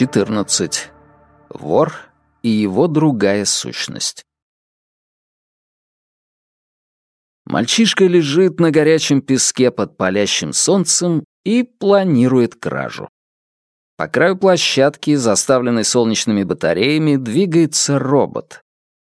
14. Вор и его другая сущность. Мальчишка лежит на горячем песке под палящим солнцем и планирует кражу. По краю площадки, заставленной солнечными батареями, двигается робот.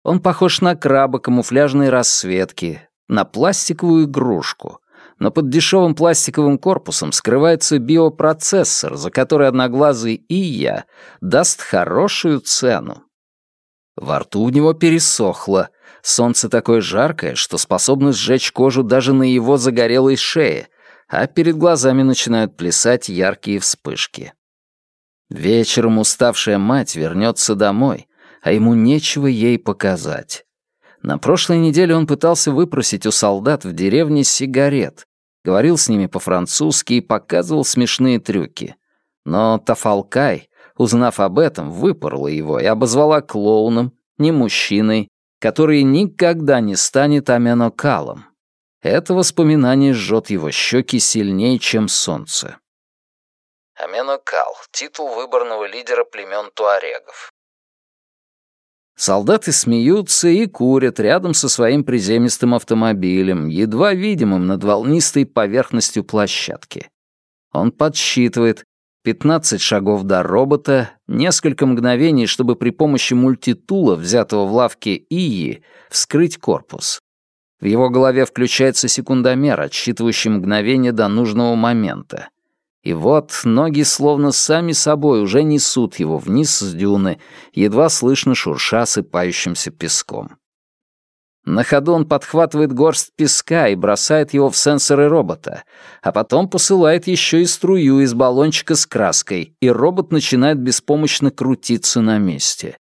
Он похож на краба камуфляжной расцветки, на пластиковую игрушку, но под дешевым пластиковым корпусом скрывается биопроцессор, за который одноглазый и я даст хорошую цену. Во рту у него пересохло, солнце такое жаркое, что способно сжечь кожу даже на его загорелой шее, а перед глазами начинают плясать яркие вспышки. Вечером уставшая мать вернется домой, а ему нечего ей показать. На прошлой неделе он пытался выпросить у солдат в деревне сигарет, говорил с ними по-французски и показывал смешные трюки. Но Тафалкай, узнав об этом, выпорла его и обозвала клоуном, не мужчиной, который никогда не станет Амянокалом. Это воспоминание жжет его щеки сильнее, чем солнце. Аменокал — титул выборного лидера племен туарегов. Солдаты смеются и курят рядом со своим приземистым автомобилем, едва видимым над волнистой поверхностью площадки. Он подсчитывает 15 шагов до робота, несколько мгновений, чтобы при помощи мультитула, взятого в лавке Ии, вскрыть корпус. В его голове включается секундомер, отсчитывающий мгновение до нужного момента. И вот ноги словно сами собой уже несут его вниз с дюны, едва слышно шурша осыпающимся песком. На ходу он подхватывает горсть песка и бросает его в сенсоры робота, а потом посылает еще и струю из баллончика с краской, и робот начинает беспомощно крутиться на месте.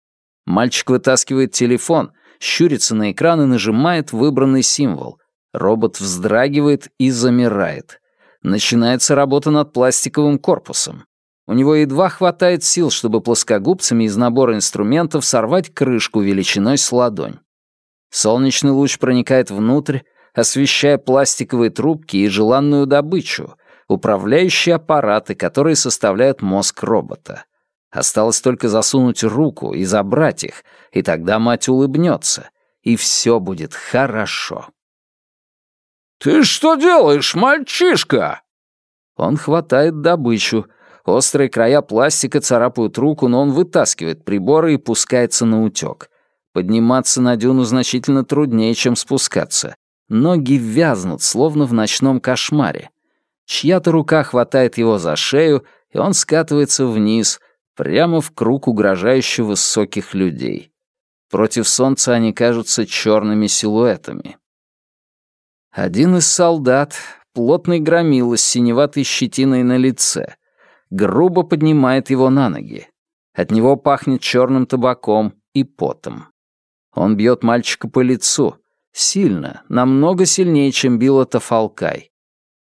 Мальчик вытаскивает телефон, щурится на экран и нажимает выбранный символ. Робот вздрагивает и замирает. Начинается работа над пластиковым корпусом. У него едва хватает сил, чтобы плоскогубцами из набора инструментов сорвать крышку величиной с ладонь. Солнечный луч проникает внутрь, освещая пластиковые трубки и желанную добычу, управляющие аппараты, которые составляют мозг робота. Осталось только засунуть руку и забрать их, и тогда мать улыбнется, и все будет хорошо. «Ты что делаешь, мальчишка?» Он хватает добычу. Острые края пластика царапают руку, но он вытаскивает приборы и пускается на утёк. Подниматься на дюну значительно труднее, чем спускаться. Ноги вязнут, словно в ночном кошмаре. Чья-то рука хватает его за шею, и он скатывается вниз, прямо в круг угрожающе высоких людей. Против солнца они кажутся черными силуэтами. Один из солдат, плотный громила с синеватой щетиной на лице, грубо поднимает его на ноги. От него пахнет черным табаком и потом. Он бьет мальчика по лицу. Сильно, намного сильнее, чем била Тафалкай.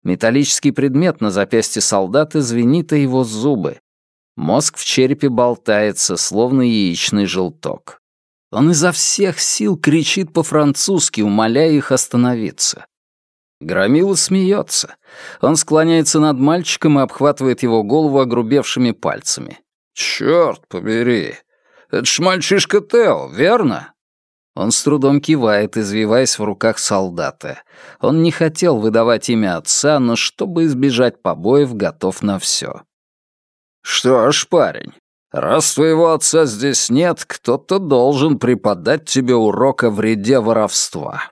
Металлический предмет на запястье солдата звенит о его зубы. Мозг в черепе болтается, словно яичный желток. Он изо всех сил кричит по-французски, умоляя их остановиться. Громила смеется. Он склоняется над мальчиком и обхватывает его голову огрубевшими пальцами. «Чёрт побери! Это ж мальчишка Тео, верно?» Он с трудом кивает, извиваясь в руках солдата. Он не хотел выдавать имя отца, но чтобы избежать побоев, готов на все. «Что ж, парень, раз твоего отца здесь нет, кто-то должен преподать тебе урок о вреде воровства».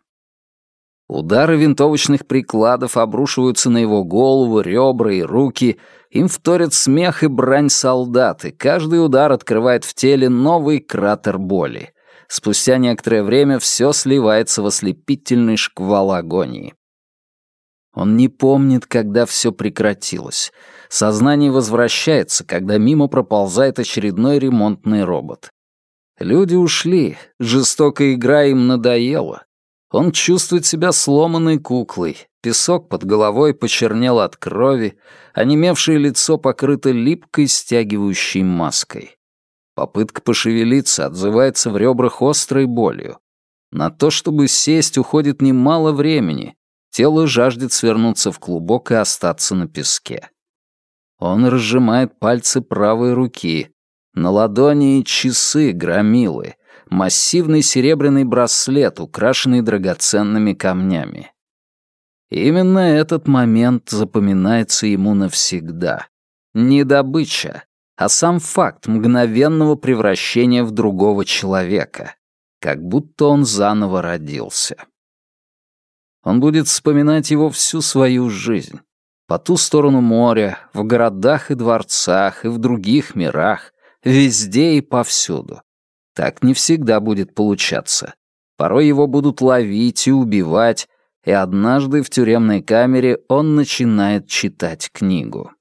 Удары винтовочных прикладов обрушиваются на его голову, ребра и руки. Им вторят смех и брань солдаты. Каждый удар открывает в теле новый кратер боли. Спустя некоторое время все сливается в ослепительный шквал агонии. Он не помнит, когда все прекратилось. Сознание возвращается, когда мимо проползает очередной ремонтный робот. Люди ушли, жестокая игра им надоела. Он чувствует себя сломанной куклой. Песок под головой почернел от крови, а немевшее лицо покрыто липкой стягивающей маской. Попытка пошевелиться отзывается в ребрах острой болью. На то, чтобы сесть, уходит немало времени. Тело жаждет свернуться в клубок и остаться на песке. Он разжимает пальцы правой руки. На ладони часы громилы, массивный серебряный браслет, украшенный драгоценными камнями. Именно этот момент запоминается ему навсегда. Не добыча, а сам факт мгновенного превращения в другого человека, как будто он заново родился. Он будет вспоминать его всю свою жизнь. По ту сторону моря, в городах и дворцах, и в других мирах, везде и повсюду. Так не всегда будет получаться. Порой его будут ловить и убивать, и однажды в тюремной камере он начинает читать книгу.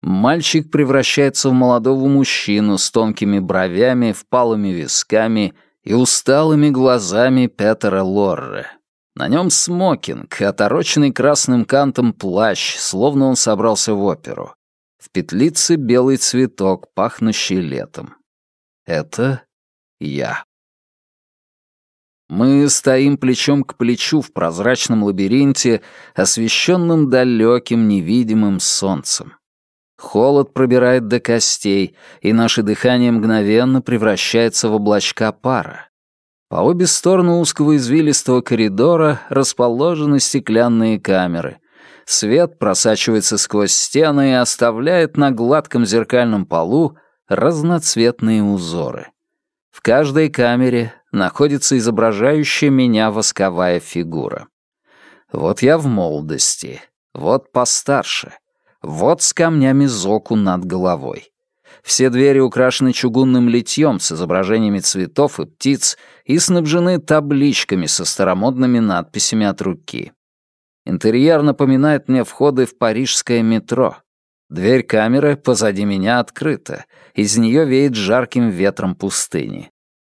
Мальчик превращается в молодого мужчину с тонкими бровями, впалыми висками и усталыми глазами Петера Лорре. На нем смокинг, отороченный красным кантом плащ, словно он собрался в оперу. В петлице белый цветок, пахнущий летом. Это я. Мы стоим плечом к плечу в прозрачном лабиринте, освещенном далеким невидимым солнцем. Холод пробирает до костей, и наше дыхание мгновенно превращается в облачка пара. По обе стороны узкого извилистого коридора расположены стеклянные камеры. Свет просачивается сквозь стены и оставляет на гладком зеркальном полу разноцветные узоры. В каждой камере находится изображающая меня восковая фигура. Вот я в молодости, вот постарше, вот с камнями зоку над головой. Все двери украшены чугунным литьем с изображениями цветов и птиц и снабжены табличками со старомодными надписями от руки. Интерьер напоминает мне входы в парижское метро. Дверь камеры позади меня открыта, из нее веет жарким ветром пустыни.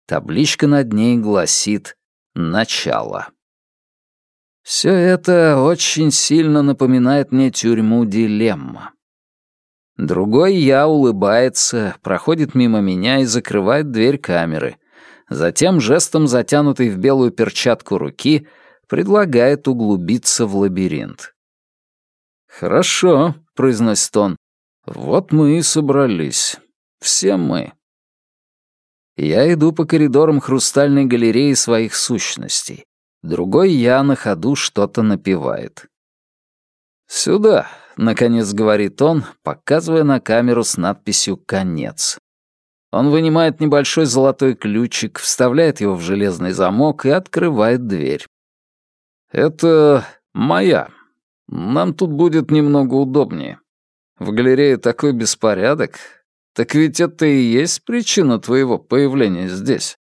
Табличка над ней гласит «Начало». Все это очень сильно напоминает мне тюрьму «Дилемма». Другой я улыбается, проходит мимо меня и закрывает дверь камеры. Затем жестом, затянутой в белую перчатку руки, предлагает углубиться в лабиринт. «Хорошо», — произносит он, — «вот мы и собрались. Все мы». Я иду по коридорам хрустальной галереи своих сущностей. Другой я на ходу что-то напевает. «Сюда», — наконец говорит он, показывая на камеру с надписью «Конец». Он вынимает небольшой золотой ключик, вставляет его в железный замок и открывает дверь. «Это моя. Нам тут будет немного удобнее. В галерее такой беспорядок, так ведь это и есть причина твоего появления здесь.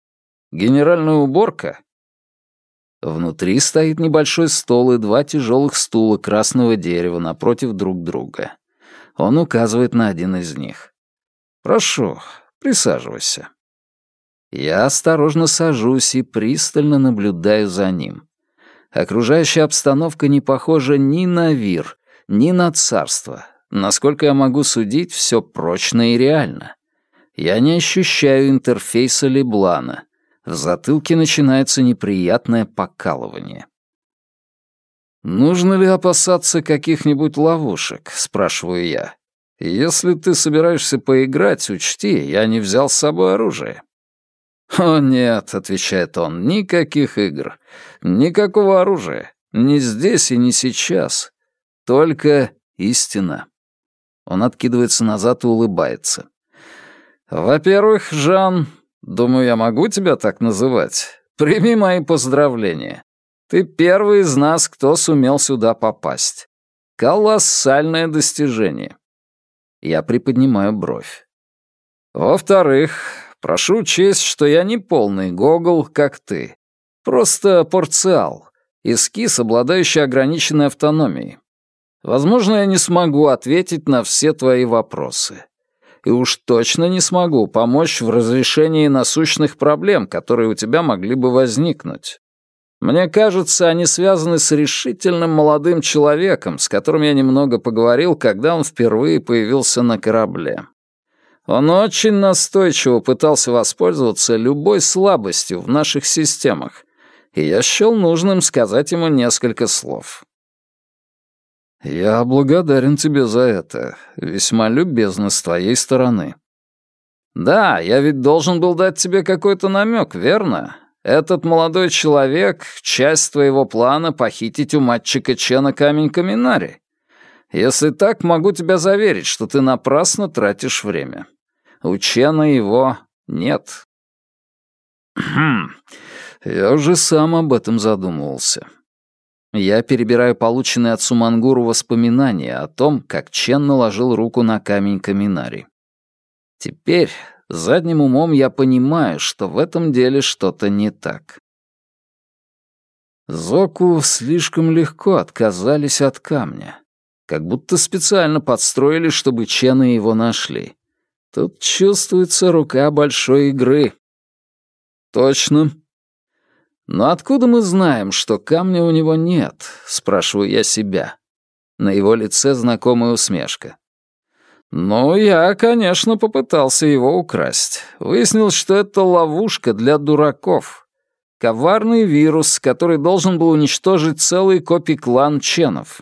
Генеральная уборка. Внутри стоит небольшой стол и два тяжелых стула красного дерева напротив друг друга. Он указывает на один из них. «Прошу, присаживайся». Я осторожно сажусь и пристально наблюдаю за ним. Окружающая обстановка не похожа ни на вир, ни на царство, Насколько я могу судить, все прочно и реально. Я не ощущаю интерфейса Леблана. В затылке начинается неприятное покалывание. «Нужно ли опасаться каких-нибудь ловушек?» — спрашиваю я. «Если ты собираешься поиграть, учти, я не взял с собой оружие». «О нет», — отвечает он, — «никаких игр, никакого оружия, ни здесь и не сейчас, только истина». Он откидывается назад и улыбается. «Во-первых, Жан, думаю, я могу тебя так называть. Прими мои поздравления. Ты первый из нас, кто сумел сюда попасть. Колоссальное достижение». Я приподнимаю бровь. «Во-вторых, прошу учесть, что я не полный гогол, как ты. Просто порциал, эскиз, обладающий ограниченной автономией. Возможно, я не смогу ответить на все твои вопросы. И уж точно не смогу помочь в разрешении насущных проблем, которые у тебя могли бы возникнуть. Мне кажется, они связаны с решительным молодым человеком, с которым я немного поговорил, когда он впервые появился на корабле. Он очень настойчиво пытался воспользоваться любой слабостью в наших системах, и я счел нужным сказать ему несколько слов. «Я благодарен тебе за это. Весьма любезно с твоей стороны». «Да, я ведь должен был дать тебе какой-то намек, верно? Этот молодой человек — часть твоего плана похитить у мальчика Чена камень Каминари. Если так, могу тебя заверить, что ты напрасно тратишь время. У Чена его нет». «Хм, я уже сам об этом задумывался». Я перебираю полученные от Сумангуру воспоминания о том, как Чен наложил руку на камень Каминари. Теперь задним умом я понимаю, что в этом деле что-то не так. Зоку слишком легко отказались от камня. Как будто специально подстроили, чтобы Чены его нашли. Тут чувствуется рука большой игры. Точно. Но откуда мы знаем, что камня у него нет? Спрашиваю я себя. На его лице знакомая усмешка. «Ну, я, конечно, попытался его украсть. Выяснил, что это ловушка для дураков. Коварный вирус, который должен был уничтожить целый копий-клан Ченов.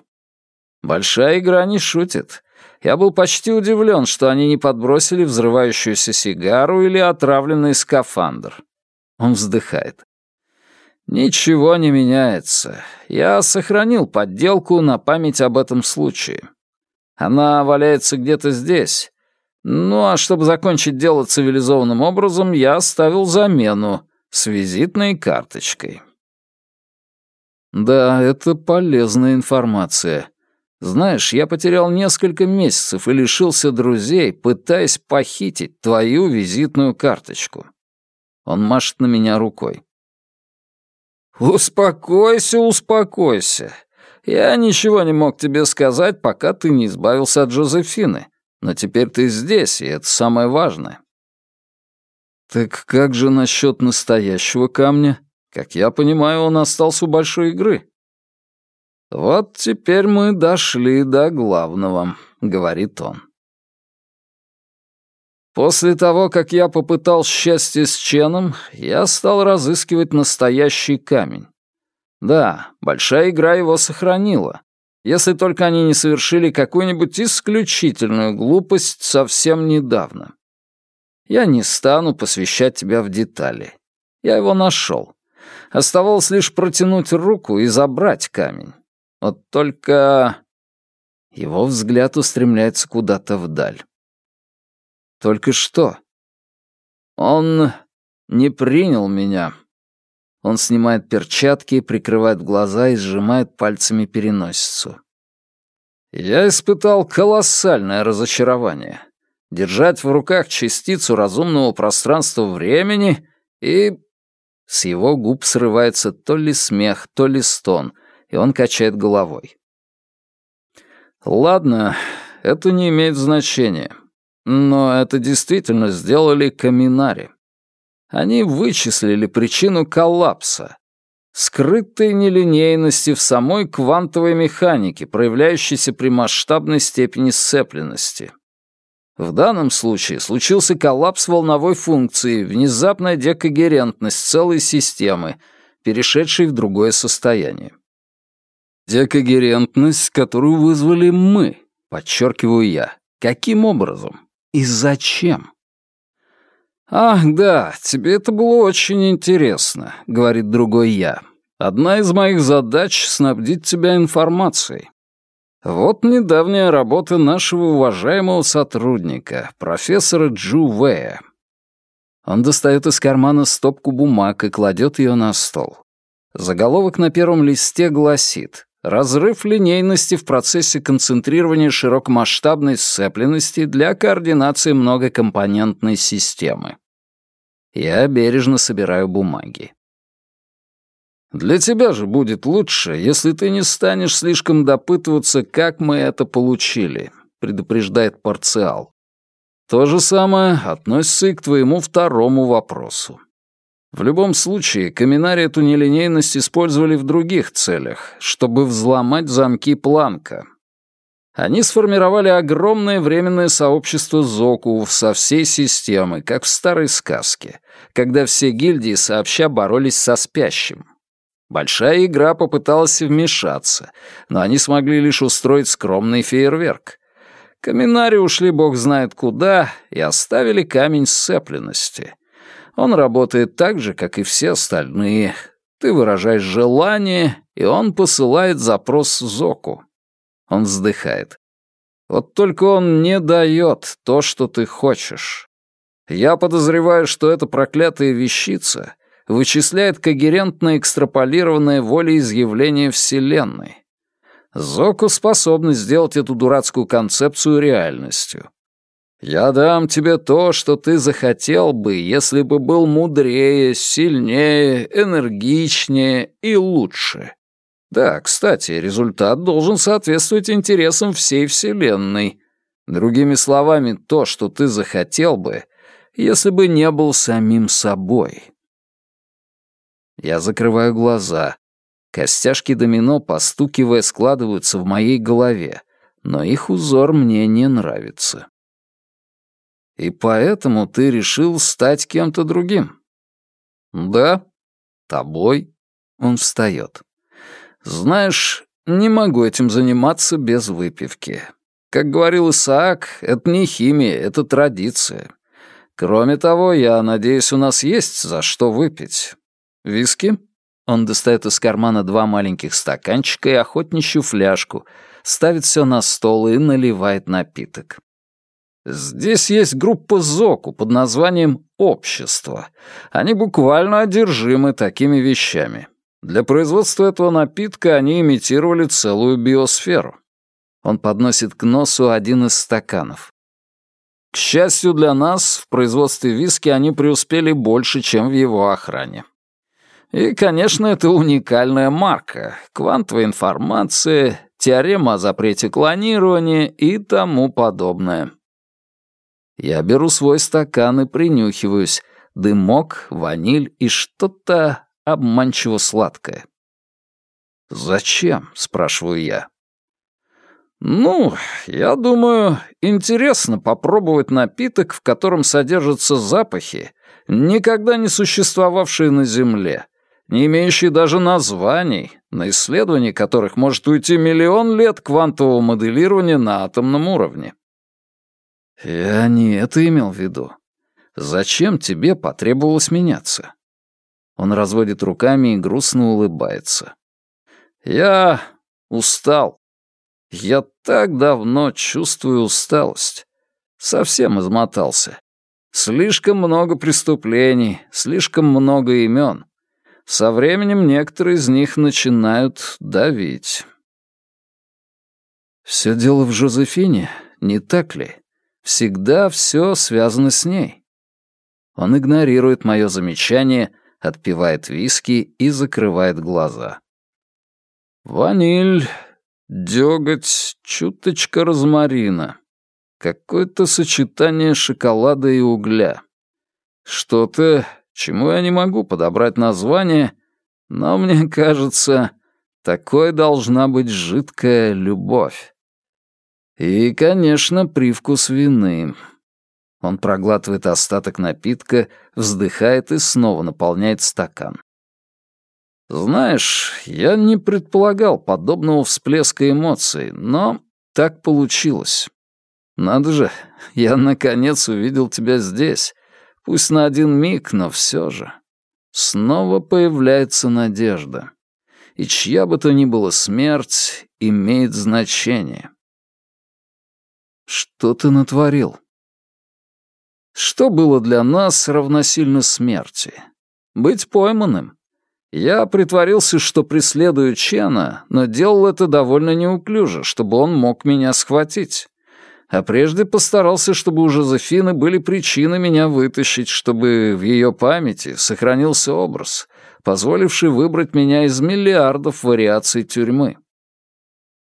Большая игра не шутит. Я был почти удивлен, что они не подбросили взрывающуюся сигару или отравленный скафандр». Он вздыхает. «Ничего не меняется. Я сохранил подделку на память об этом случае. Она валяется где-то здесь. Ну а чтобы закончить дело цивилизованным образом, я оставил замену с визитной карточкой. Да, это полезная информация. Знаешь, я потерял несколько месяцев и лишился друзей, пытаясь похитить твою визитную карточку. Он машет на меня рукой. «Успокойся, успокойся. Я ничего не мог тебе сказать, пока ты не избавился от Джозефины. Но теперь ты здесь, и это самое важное». «Так как же насчет настоящего камня? Как я понимаю, он остался у большой игры». «Вот теперь мы дошли до главного», — говорит он. После того, как я попытал счастье с Ченом, я стал разыскивать настоящий камень. Да, большая игра его сохранила. Если только они не совершили какую-нибудь исключительную глупость совсем недавно. Я не стану посвящать тебя в детали. Я его нашел. Оставалось лишь протянуть руку и забрать камень. Вот только... Его взгляд устремляется куда-то вдаль. Только что? Он не принял меня, он снимает перчатки, прикрывает глаза и сжимает пальцами переносицу. Я испытал колоссальное разочарование. Держать в руках частицу разумного пространства времени и... С его губ срывается то ли смех, то ли стон, и он качает головой. Ладно, это не имеет значения. Но это действительно сделали Каминари. Они вычислили причину коллапса. Скрытой нелинейности в самой квантовой механике, проявляющейся при масштабной степени сцепленности. В данном случае случился коллапс волновой функции, внезапная декогерентность целой системы, перешедшей в другое состояние. Декогерентность, которую вызвали мы, подчеркиваю я. Каким образом? И зачем? «Ах, да, тебе это было очень интересно», — говорит другой я. «Одна из моих задач — снабдить тебя информацией. Вот недавняя работа нашего уважаемого сотрудника, профессора Джу Вэя. Он достает из кармана стопку бумаг и кладет ее на стол. Заголовок на первом листе гласит «Разрыв линейности в процессе концентрирования широкомасштабной сцепленности для координации многокомпонентной системы». Я бережно собираю бумаги. Для тебя же будет лучше, если ты не станешь слишком допытываться, как мы это получили, предупреждает Парциал. То же самое относится и к твоему второму вопросу. В любом случае, каминарий эту нелинейность использовали в других целях, чтобы взломать замки Планка, они сформировали огромное временное сообщество Зокув со всей системы, как в старой сказке, когда все гильдии сообща боролись со спящим. Большая игра попыталась вмешаться, но они смогли лишь устроить скромный фейерверк. Каминари ушли бог знает куда и оставили камень сцепленности. Он работает так же, как и все остальные. Ты выражаешь желание, и он посылает запрос Зоку. Он вздыхает. Вот только он не дает то, что ты хочешь. Я подозреваю, что эта проклятая вещица вычисляет когерентно экстраполированное волеизъявление Вселенной. Зоку способны сделать эту дурацкую концепцию реальностью. Я дам тебе то, что ты захотел бы, если бы был мудрее, сильнее, энергичнее и лучше. Да, кстати, результат должен соответствовать интересам всей Вселенной. Другими словами, то, что ты захотел бы, если бы не был самим собой. Я закрываю глаза. Костяшки домино, постукивая, складываются в моей голове, но их узор мне не нравится. И поэтому ты решил стать кем-то другим? Да, тобой. Он встает. Знаешь, не могу этим заниматься без выпивки. Как говорил Исаак, это не химия, это традиция. Кроме того, я надеюсь, у нас есть за что выпить. Виски? Он достает из кармана два маленьких стаканчика и охотничью фляжку, ставит все на стол и наливает напиток. Здесь есть группа ЗОКу под названием «Общество». Они буквально одержимы такими вещами. Для производства этого напитка они имитировали целую биосферу. Он подносит к носу один из стаканов. К счастью для нас, в производстве виски они преуспели больше, чем в его охране. И, конечно, это уникальная марка, квантовая информация, теорема о запрете клонирования и тому подобное. Я беру свой стакан и принюхиваюсь. Дымок, ваниль и что-то обманчиво сладкое. «Зачем?» — спрашиваю я. «Ну, я думаю, интересно попробовать напиток, в котором содержатся запахи, никогда не существовавшие на Земле, не имеющие даже названий, на исследование которых может уйти миллион лет квантового моделирования на атомном уровне. Я не это имел в виду. Зачем тебе потребовалось меняться? Он разводит руками и грустно улыбается. Я устал. Я так давно чувствую усталость. Совсем измотался. Слишком много преступлений, слишком много имен. Со временем некоторые из них начинают давить. Все дело в Жозефине, не так ли? Всегда все связано с ней. Он игнорирует мое замечание, отпивает виски и закрывает глаза. Ваниль, дёготь, чуточка розмарина. Какое-то сочетание шоколада и угля. Что-то, чему я не могу подобрать название, но мне кажется, такой должна быть жидкая любовь. И, конечно, привкус вины. Он проглатывает остаток напитка, вздыхает и снова наполняет стакан. Знаешь, я не предполагал подобного всплеска эмоций, но так получилось. Надо же, я наконец увидел тебя здесь. Пусть на один миг, но все же. Снова появляется надежда. И чья бы то ни была смерть имеет значение. Что ты натворил? Что было для нас равносильно смерти? Быть пойманным. Я притворился, что преследую Чена, но делал это довольно неуклюже, чтобы он мог меня схватить. А прежде постарался, чтобы у Жозефины были причины меня вытащить, чтобы в ее памяти сохранился образ, позволивший выбрать меня из миллиардов вариаций тюрьмы.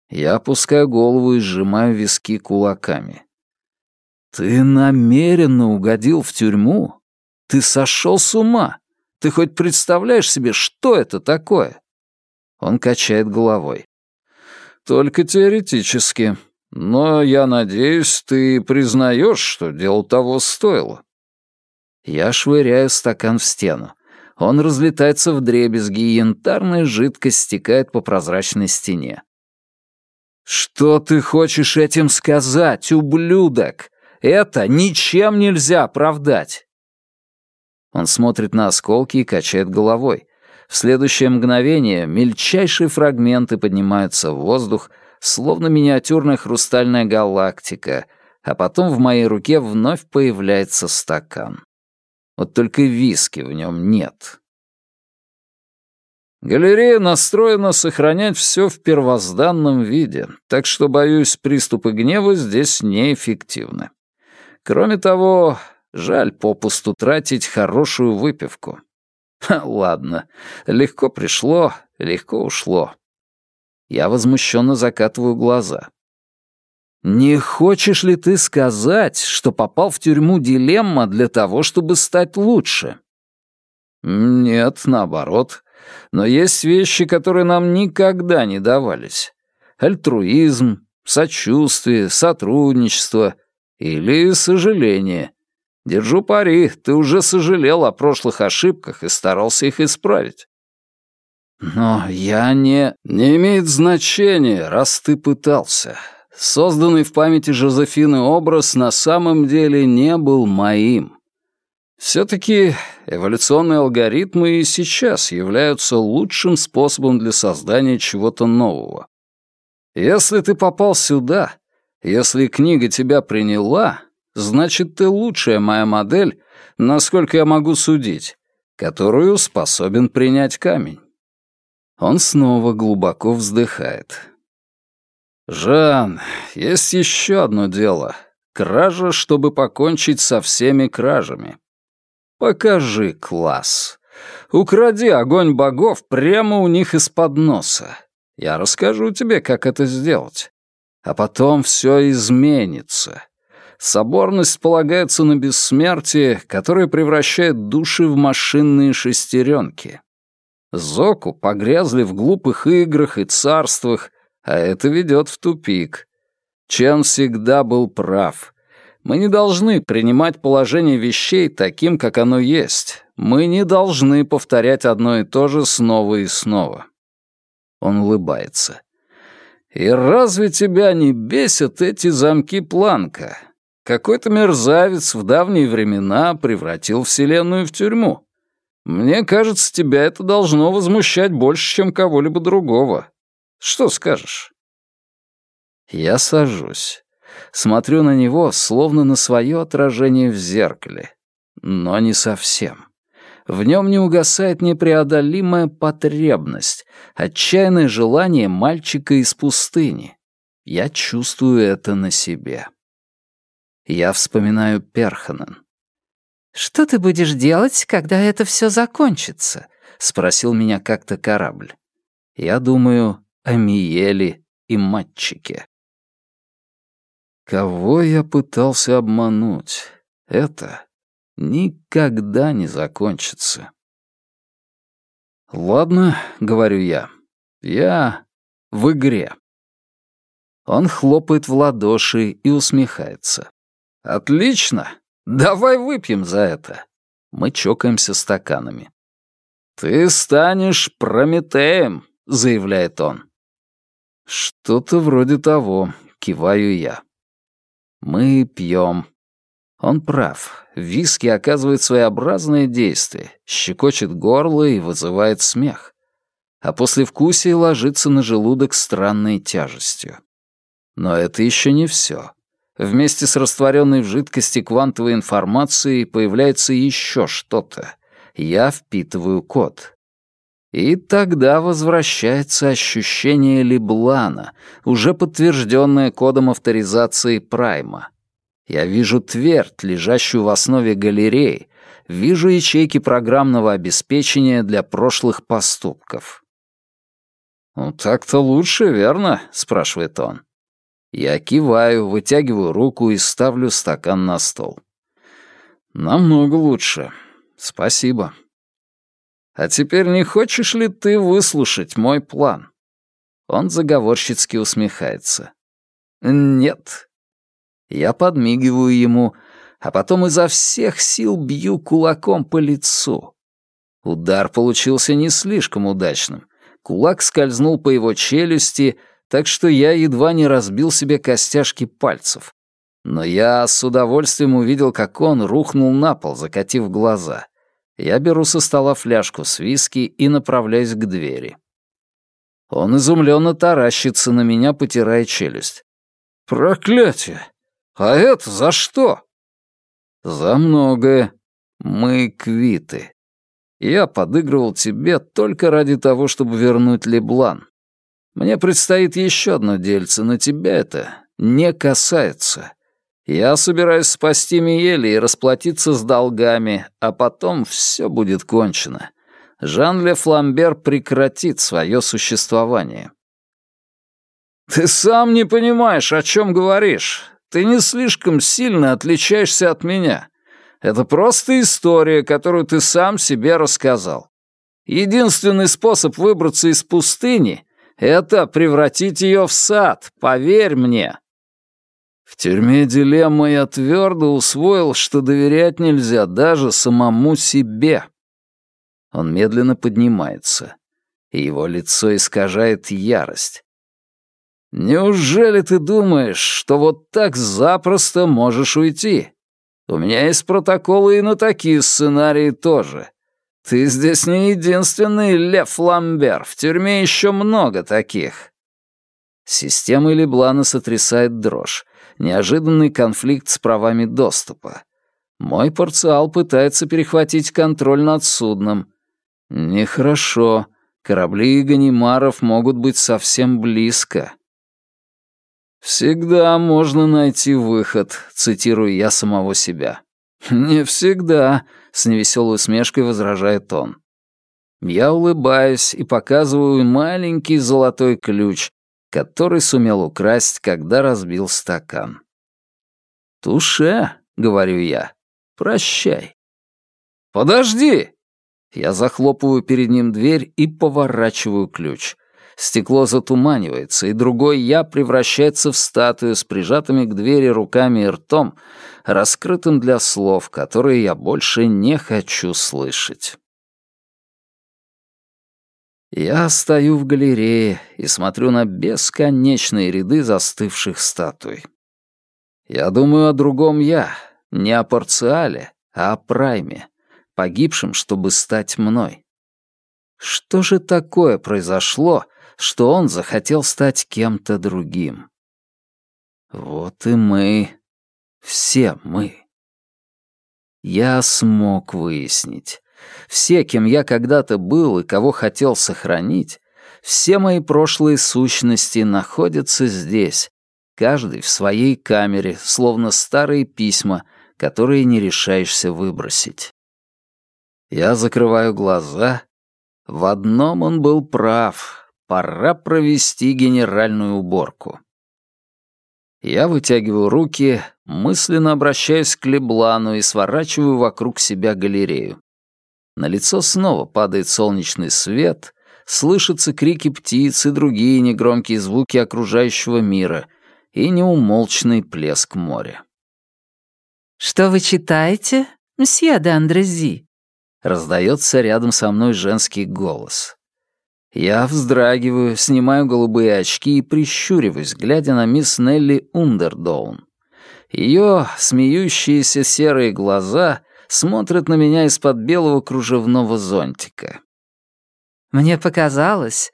Я опускаю голову и сжимаю виски кулаками. «Ты намеренно угодил в тюрьму? Ты сошел с ума? Ты хоть представляешь себе, что это такое?» Он качает головой. «Только теоретически. Но я надеюсь, ты признаешь, что дело того стоило». Я швыряю стакан в стену. Он разлетается в дребезги, и янтарная жидкость стекает по прозрачной стене. «Что ты хочешь этим сказать, ублюдок? Это ничем нельзя оправдать!» Он смотрит на осколки и качает головой. В следующее мгновение мельчайшие фрагменты поднимаются в воздух, словно миниатюрная хрустальная галактика, а потом в моей руке вновь появляется стакан. Вот только виски в нем нет. Галерея настроена сохранять все в первозданном виде, так что, боюсь, приступы гнева здесь неэффективны. Кроме того, жаль попусту тратить хорошую выпивку. Ха, ладно, легко пришло, легко ушло. Я возмущенно закатываю глаза. «Не хочешь ли ты сказать, что попал в тюрьму дилемма для того, чтобы стать лучше?» «Нет, наоборот. Но есть вещи, которые нам никогда не давались. Альтруизм, сочувствие, сотрудничество или сожаление. Держу пари, ты уже сожалел о прошлых ошибках и старался их исправить. Но я не... Не имеет значения, раз ты пытался. Созданный в памяти Жозефины образ на самом деле не был моим. Все-таки эволюционные алгоритмы и сейчас являются лучшим способом для создания чего-то нового. Если ты попал сюда, если книга тебя приняла, значит, ты лучшая моя модель, насколько я могу судить, которую способен принять камень. Он снова глубоко вздыхает. «Жан, есть еще одно дело. Кража, чтобы покончить со всеми кражами. Покажи класс. Укради огонь богов прямо у них из-под носа. Я расскажу тебе, как это сделать. А потом все изменится. Соборность полагается на бессмертие, которое превращает души в машинные шестеренки. Зоку погрязли в глупых играх и царствах, а это ведет в тупик. Чен всегда был прав. Мы не должны принимать положение вещей таким, как оно есть. Мы не должны повторять одно и то же снова и снова. Он улыбается. «И разве тебя не бесят эти замки Планка? Какой-то мерзавец в давние времена превратил Вселенную в тюрьму. Мне кажется, тебя это должно возмущать больше, чем кого-либо другого. Что скажешь?» Я сажусь смотрю на него, словно на свое отражение в зеркале. Но не совсем. В нем не угасает непреодолимая потребность, отчаянное желание мальчика из пустыни. Я чувствую это на себе. Я вспоминаю Перханен. «Что ты будешь делать, когда это все закончится?» — спросил меня как-то корабль. Я думаю о Миеле и мальчике. Кого я пытался обмануть? Это никогда не закончится. «Ладно», — говорю я, — «я в игре». Он хлопает в ладоши и усмехается. «Отлично! Давай выпьем за это!» Мы чокаемся стаканами. «Ты станешь Прометеем», — заявляет он. «Что-то вроде того», — киваю я. Мы пьем. Он прав. Виски оказывает своеобразное действие, щекочет горло и вызывает смех. А после вкусия ложится на желудок странной тяжестью. Но это еще не все. Вместе с растворенной в жидкости квантовой информацией появляется еще что-то. Я впитываю код. И тогда возвращается ощущение Леблана, уже подтвержденное кодом авторизации Прайма. Я вижу твердь, лежащую в основе галереи, вижу ячейки программного обеспечения для прошлых поступков. «Ну так-то лучше, верно?» — спрашивает он. Я киваю, вытягиваю руку и ставлю стакан на стол. «Намного лучше. Спасибо». А теперь не хочешь ли ты выслушать мой план?» Он заговорщицки усмехается. «Нет». Я подмигиваю ему, а потом изо всех сил бью кулаком по лицу. Удар получился не слишком удачным. Кулак скользнул по его челюсти, так что я едва не разбил себе костяшки пальцев. Но я с удовольствием увидел, как он рухнул на пол, закатив глаза. Я беру со стола фляжку с виски и направляюсь к двери. Он изумленно таращится на меня, потирая челюсть. «Проклятие! А это за что?» «За многое. Мы квиты. Я подыгрывал тебе только ради того, чтобы вернуть Леблан. Мне предстоит еще одно дельце, но тебя это не касается. Я собираюсь спасти Миели и расплатиться с долгами, а потом все будет кончено. Жан-Ле Фламбер прекратит свое существование. «Ты сам не понимаешь, о чем говоришь. Ты не слишком сильно отличаешься от меня. Это просто история, которую ты сам себе рассказал. Единственный способ выбраться из пустыни — это превратить ее в сад, поверь мне». В тюрьме дилемма я твердо усвоил, что доверять нельзя даже самому себе. Он медленно поднимается, и его лицо искажает ярость. «Неужели ты думаешь, что вот так запросто можешь уйти? У меня есть протоколы и на такие сценарии тоже. Ты здесь не единственный Лев Ламбер, в тюрьме еще много таких». Система Леблана сотрясает дрожь, неожиданный конфликт с правами доступа. Мой порциал пытается перехватить контроль над судном, Нехорошо. Корабли Ганимаров могут быть совсем близко. «Всегда можно найти выход», — цитирую я самого себя. «Не всегда», — с невеселой усмешкой возражает он. Я улыбаюсь и показываю маленький золотой ключ, который сумел украсть, когда разбил стакан. «Туше», — говорю я, — «прощай». «Подожди!» Я захлопываю перед ним дверь и поворачиваю ключ. Стекло затуманивается, и другой я превращается в статую с прижатыми к двери руками и ртом, раскрытым для слов, которые я больше не хочу слышать. Я стою в галерее и смотрю на бесконечные ряды застывших статуй. Я думаю о другом я, не о Порциале, а о Прайме погибшим, чтобы стать мной. Что же такое произошло, что он захотел стать кем-то другим? Вот и мы, все мы. Я смог выяснить. Все, кем я когда-то был и кого хотел сохранить, все мои прошлые сущности находятся здесь, каждый в своей камере, словно старые письма, которые не решаешься выбросить. Я закрываю глаза. В одном он был прав. Пора провести генеральную уборку. Я вытягиваю руки, мысленно обращаюсь к Леблану и сворачиваю вокруг себя галерею. На лицо снова падает солнечный свет, слышатся крики птиц и другие негромкие звуки окружающего мира и неумолчный плеск моря. «Что вы читаете, мсье де Андрези?» Раздается рядом со мной женский голос. Я вздрагиваю, снимаю голубые очки и прищуриваюсь, глядя на мисс Нелли Ундердоун. Ее смеющиеся серые глаза смотрят на меня из-под белого кружевного зонтика. «Мне показалось,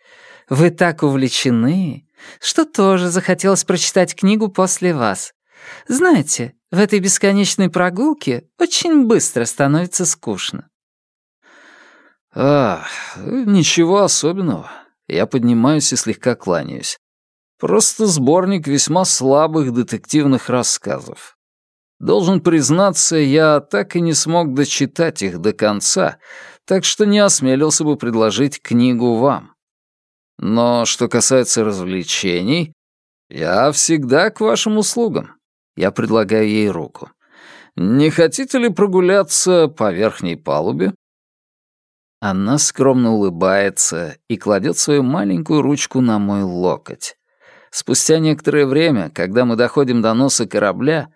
вы так увлечены, что тоже захотелось прочитать книгу после вас. Знаете, в этой бесконечной прогулке очень быстро становится скучно. «А, ничего особенного». Я поднимаюсь и слегка кланяюсь. Просто сборник весьма слабых детективных рассказов. Должен признаться, я так и не смог дочитать их до конца, так что не осмелился бы предложить книгу вам. Но что касается развлечений, я всегда к вашим услугам. Я предлагаю ей руку. Не хотите ли прогуляться по верхней палубе? Она скромно улыбается и кладет свою маленькую ручку на мой локоть. Спустя некоторое время, когда мы доходим до носа корабля,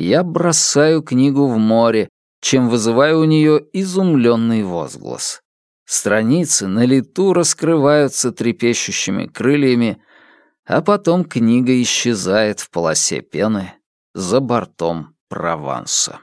я бросаю книгу в море, чем вызываю у нее изумленный возглас. Страницы на лету раскрываются трепещущими крыльями, А потом книга исчезает в полосе пены за бортом Прованса.